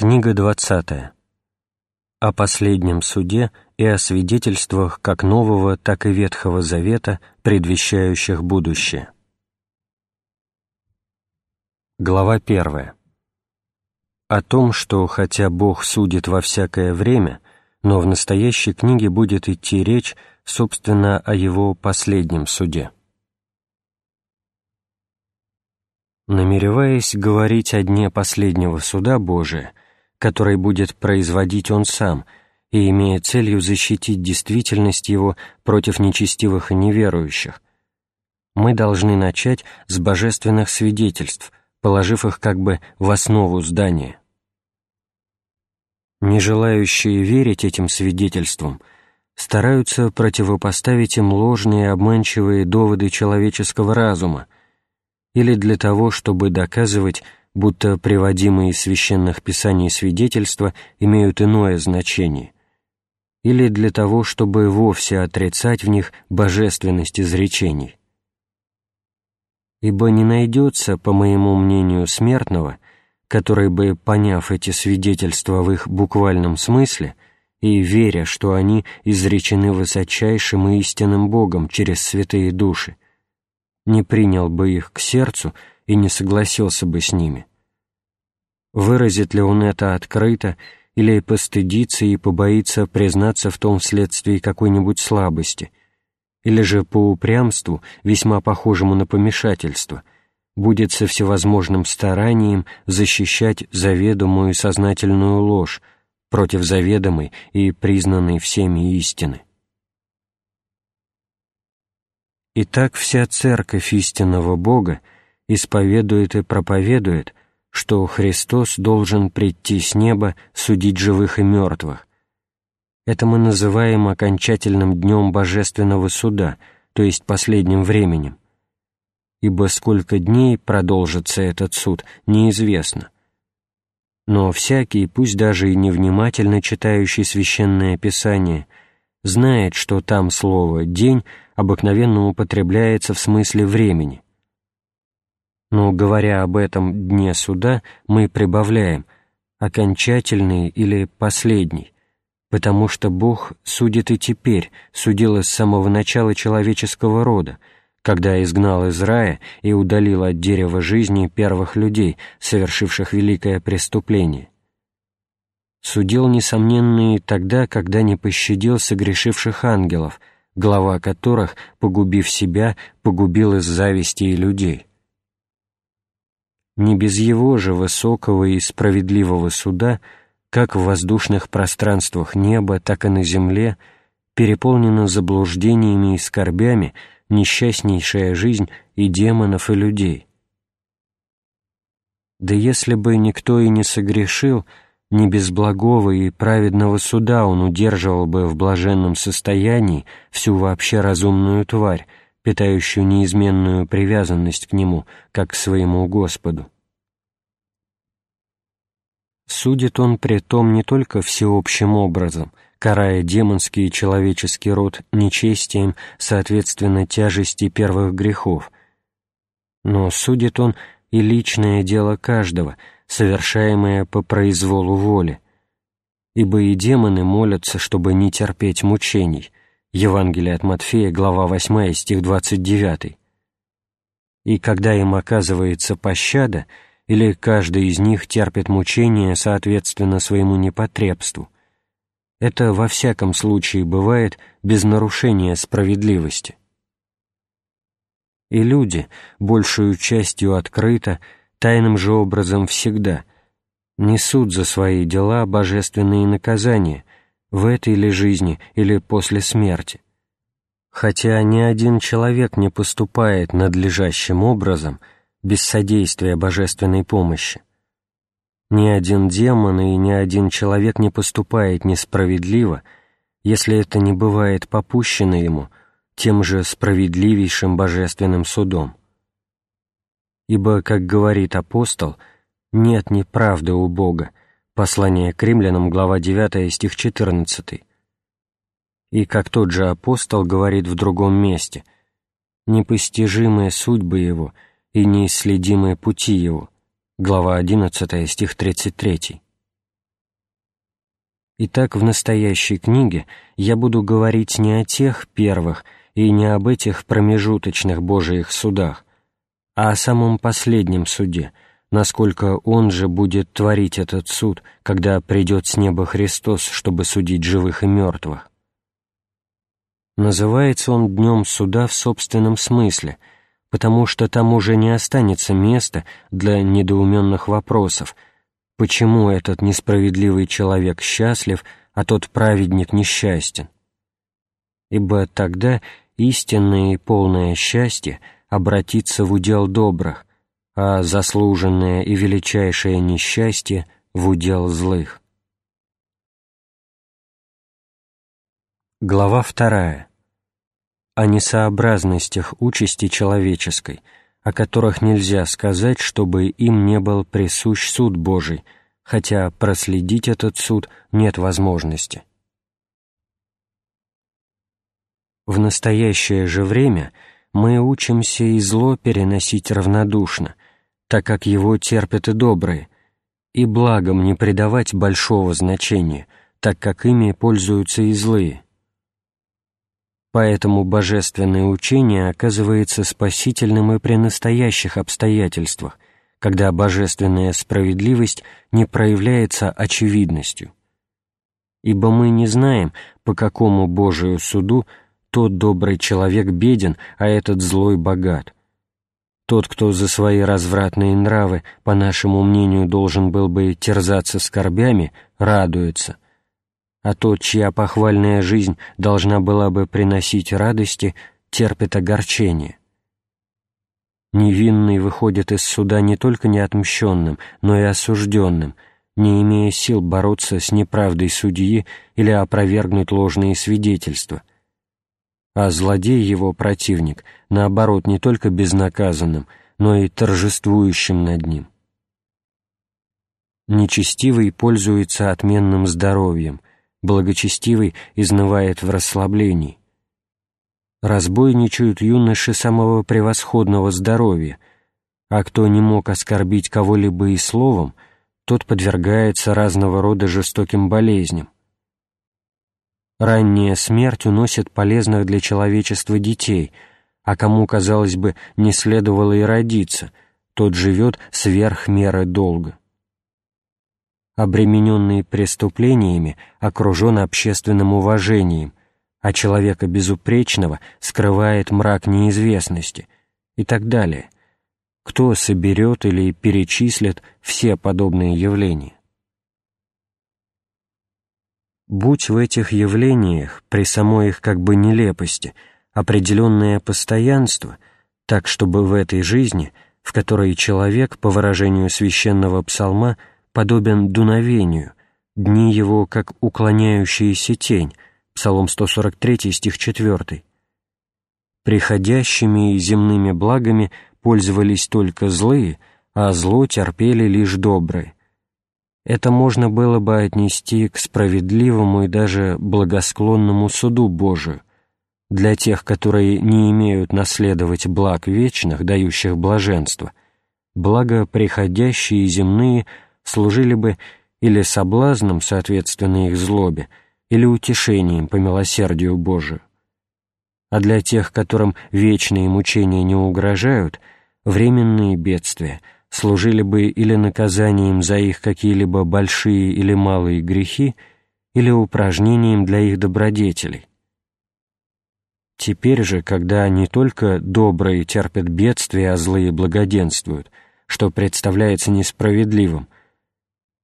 Книга 20. О последнем суде и о свидетельствах как Нового, так и Ветхого Завета, предвещающих будущее. Глава 1. О том, что хотя Бог судит во всякое время, но в настоящей книге будет идти речь, собственно, о Его последнем суде. Намереваясь говорить о дне последнего суда Божия, который будет производить Он Сам, и имея целью защитить действительность Его против нечестивых и неверующих, мы должны начать с божественных свидетельств, положив их как бы в основу здания. Не желающие верить этим свидетельствам стараются противопоставить им ложные и обманчивые доводы человеческого разума или для того, чтобы доказывать, будто приводимые из священных писаний свидетельства имеют иное значение, или для того, чтобы вовсе отрицать в них божественность изречений. Ибо не найдется, по моему мнению, смертного, который бы, поняв эти свидетельства в их буквальном смысле и веря, что они изречены высочайшим и истинным Богом через святые души, не принял бы их к сердцу и не согласился бы с ними. Выразит ли он это открыто или постыдится и побоится признаться в том вследствие какой-нибудь слабости, или же по упрямству, весьма похожему на помешательство, будет со всевозможным старанием защищать заведомую сознательную ложь против заведомой и признанной всеми истины. Итак, вся церковь истинного Бога исповедует и проповедует, что Христос должен прийти с неба судить живых и мертвых. Это мы называем окончательным днем божественного суда, то есть последним временем. Ибо сколько дней продолжится этот суд, неизвестно. Но всякий, пусть даже и невнимательно читающий Священное Писание, знает, что там слово «день» обыкновенно употребляется в смысле времени – но, говоря об этом дне суда, мы прибавляем «окончательный» или «последний», потому что Бог судит и теперь, судил с самого начала человеческого рода, когда изгнал из рая и удалил от дерева жизни первых людей, совершивших великое преступление. Судил, несомненно, и тогда, когда не пощадил согрешивших ангелов, глава которых, погубив себя, погубил из зависти и людей не без его же высокого и справедливого суда, как в воздушных пространствах неба, так и на земле, переполнена заблуждениями и скорбями несчастнейшая жизнь и демонов, и людей. Да если бы никто и не согрешил, не без благого и праведного суда он удерживал бы в блаженном состоянии всю вообще разумную тварь, питающую неизменную привязанность к Нему, как к своему Господу. Судит он при том не только всеобщим образом, карая демонский и человеческий род нечестием, соответственно, тяжести первых грехов, но судит он и личное дело каждого, совершаемое по произволу воли, ибо и демоны молятся, чтобы не терпеть мучений, Евангелие от Матфея, глава 8, стих 29. И когда им оказывается пощада, или каждый из них терпит мучения соответственно своему непотребству. Это во всяком случае бывает без нарушения справедливости. И люди, большую частью открыто, тайным же образом всегда, несут за свои дела божественные наказания, в этой ли жизни или после смерти. Хотя ни один человек не поступает надлежащим образом, без содействия божественной помощи. Ни один демон и ни один человек не поступает несправедливо, если это не бывает попущено ему тем же справедливейшим божественным судом. Ибо, как говорит апостол, нет неправды у Бога, Послание к римлянам, глава 9, стих 14. И как тот же апостол говорит в другом месте, «Непостижимые судьбы его и неисследимые пути его», глава 11, стих 33. Итак, в настоящей книге я буду говорить не о тех первых и не об этих промежуточных Божиих судах, а о самом последнем суде, насколько Он же будет творить этот суд, когда придет с неба Христос, чтобы судить живых и мертвых. Называется он Днем Суда в собственном смысле, потому что там уже не останется места для недоуменных вопросов — почему этот несправедливый человек счастлив, а тот праведник несчастен. Ибо тогда истинное и полное счастье обратится в удел добрых, а заслуженное и величайшее несчастье в удел злых. Глава вторая. О несообразностях участи человеческой – о которых нельзя сказать, чтобы им не был присущ суд Божий, хотя проследить этот суд нет возможности. В настоящее же время мы учимся и зло переносить равнодушно, так как его терпят и добрые, и благом не придавать большого значения, так как ими пользуются и злые. Поэтому божественное учение оказывается спасительным и при настоящих обстоятельствах, когда божественная справедливость не проявляется очевидностью. Ибо мы не знаем, по какому Божию суду тот добрый человек беден, а этот злой богат. Тот, кто за свои развратные нравы, по нашему мнению, должен был бы терзаться скорбями, радуется — а тот, чья похвальная жизнь должна была бы приносить радости, терпит огорчение. Невинный выходит из суда не только неотмщенным, но и осужденным, не имея сил бороться с неправдой судьи или опровергнуть ложные свидетельства. А злодей, его противник, наоборот, не только безнаказанным, но и торжествующим над ним. Нечестивый пользуется отменным здоровьем, благочестивый изнывает в расслаблении. Разбойничают юноши самого превосходного здоровья, а кто не мог оскорбить кого-либо и словом, тот подвергается разного рода жестоким болезням. Ранняя смерть уносит полезных для человечества детей, а кому, казалось бы, не следовало и родиться, тот живет сверх меры долго обремененный преступлениями, окружен общественным уважением, а человека безупречного скрывает мрак неизвестности и так далее. Кто соберет или перечислит все подобные явления? Будь в этих явлениях, при самой их как бы нелепости, определенное постоянство, так чтобы в этой жизни, в которой человек, по выражению священного псалма, подобен дуновению, дни его, как уклоняющаяся тень, Псалом 143, стих 4. Приходящими и земными благами пользовались только злые, а зло терпели лишь добрые. Это можно было бы отнести к справедливому и даже благосклонному суду Божию, для тех, которые не имеют наследовать благ вечных, дающих блаженство, благо приходящие земные – служили бы или соблазном, соответственно их злобе, или утешением по милосердию Божию. А для тех, которым вечные мучения не угрожают, временные бедствия служили бы или наказанием за их какие-либо большие или малые грехи, или упражнением для их добродетелей. Теперь же, когда не только добрые терпят бедствия, а злые благоденствуют, что представляется несправедливым,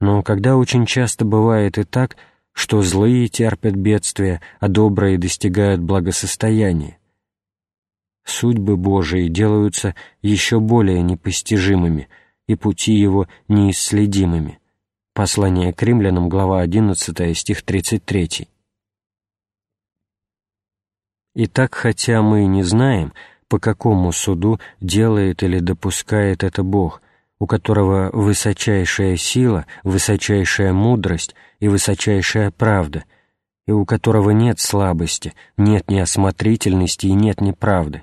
но когда очень часто бывает и так, что злые терпят бедствия, а добрые достигают благосостояния, судьбы Божии делаются еще более непостижимыми и пути Его неисследимыми. Послание к римлянам, глава 11, стих 33. Итак, хотя мы не знаем, по какому суду делает или допускает это Бог – у которого высочайшая сила, высочайшая мудрость и высочайшая правда, и у которого нет слабости, нет неосмотрительности и нет неправды.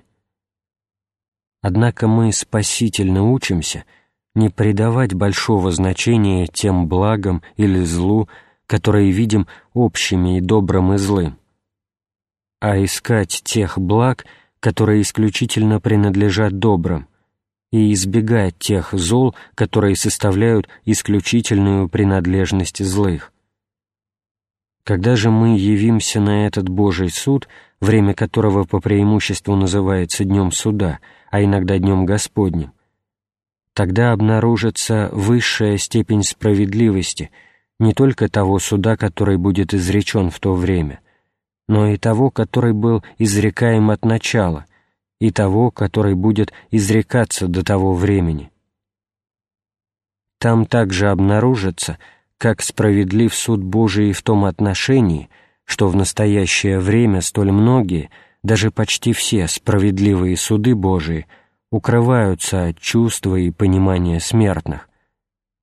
Однако мы спасительно учимся не придавать большого значения тем благам или злу, которые видим общими и добрым и злым, а искать тех благ, которые исключительно принадлежат добрым, и избегать тех зол, которые составляют исключительную принадлежность злых. Когда же мы явимся на этот Божий суд, время которого по преимуществу называется Днем Суда, а иногда Днем Господним, тогда обнаружится высшая степень справедливости не только того суда, который будет изречен в то время, но и того, который был изрекаем от начала, и того, который будет изрекаться до того времени. Там также обнаружится, как справедлив суд Божий в том отношении, что в настоящее время столь многие, даже почти все справедливые суды Божии укрываются от чувства и понимания смертных,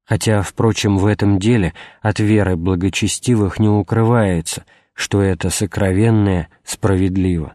хотя, впрочем, в этом деле от веры благочестивых не укрывается, что это сокровенное справедливо.